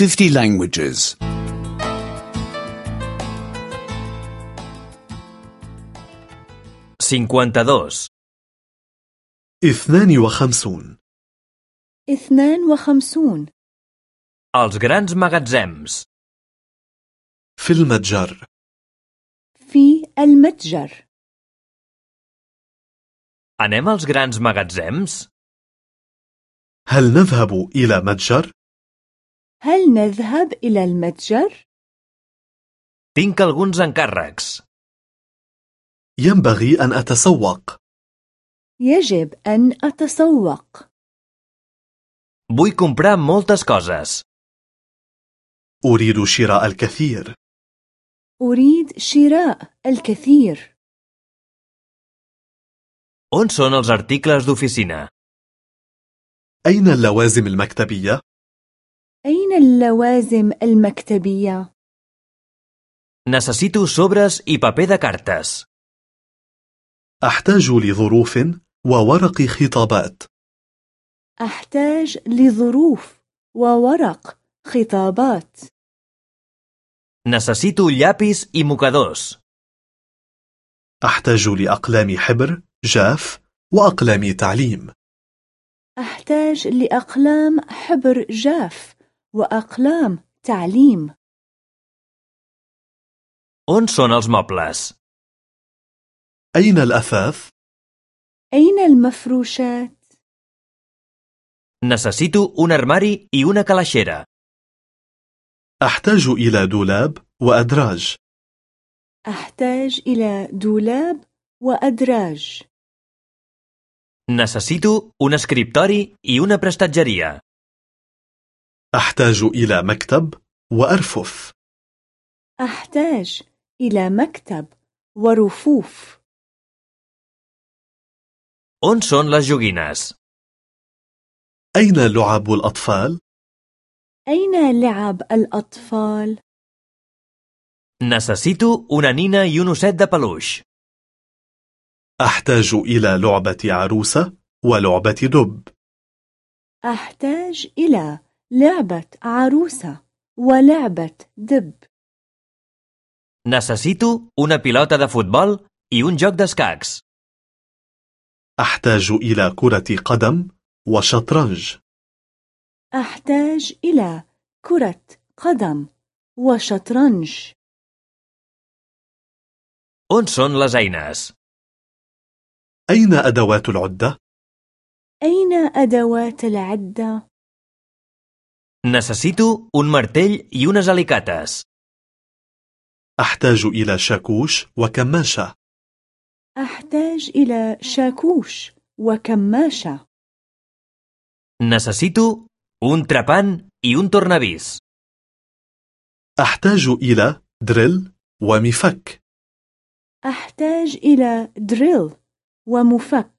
50 languages. 52. اثنان وخمسون اثنان وخمسون Els grans magatzems. في المتجر في المتجر Anem als grans magatzems? هل نذهب إلى متجر؟ هل نذهب إلى المتجر؟ Tinc alguns encàrrecs. ينبغي أن أتسوق يجب أن أتسوق Vull comprar moltes coses. أريد شراء الكثير أريد شراء الكثير On són els articles d'oficina? أين اللوازم المكتبية؟ أين اللوازم المكتبية؟ Necessito sobres i paper de cartes. أحتاج لظروف وورق خطابات أحتاج لظروف وورق خطابات Necessito llapis i mocadors. أحتاج لأقلام حبر جاف وأقلام تعليم أحتاج لأقلام حبر جاف وأقلام تعليم On són els mobles? أين الأثاث؟ أين المفروشات؟ Necessito un armari i una calaixera. أحتاج إلى دولاب وأدراج أحتاج إلى دولاب وأدراج Necessito un escriptori i una prestatgeria. أحتاج إلى مكتب وأرفف أحتاج إلى مكتب ورفوف On són les joguines? أين لعب الأطفال؟ أين لعب الأطفال؟ Necessito una nina i un osset de peluix. أحتاج إلى لعبة عروسة ولعبة دب أحتاج إلى لعبة عروسة ولعبة دب Necessito una pilota de futbol i un joc d'escacs. أحتاج إلى كرة قدم وشطرنج أحتاج إلى كرة قدم وشطرنج On són les eines? أين أدوات العدة؟ أين أدوات العدة؟ Necessito un martell i unes alicates. أحتاج إلى شاكوش وكماشة أحتاج إلى شاكوش وكماشة Necessito un trepant i un tornavís. أحتاج إلى دريل ومفك أحتاج إلى دريل ومفك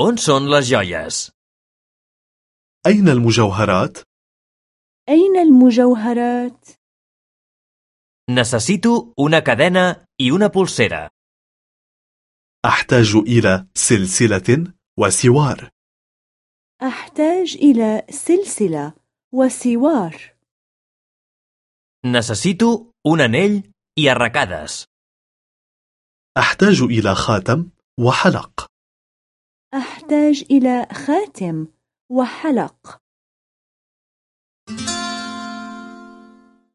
On són les joies? أين المجوهرات؟ أين المجوهرات؟ Necessito una cadena i una pulsera. أحتاج إلى سلسلة وسوار أحتاج إلى سلسلة وسوار Necessito un anell i arracades. أحتاج إلى خاتم وحلق أحتاج إلى خاتم وحلق.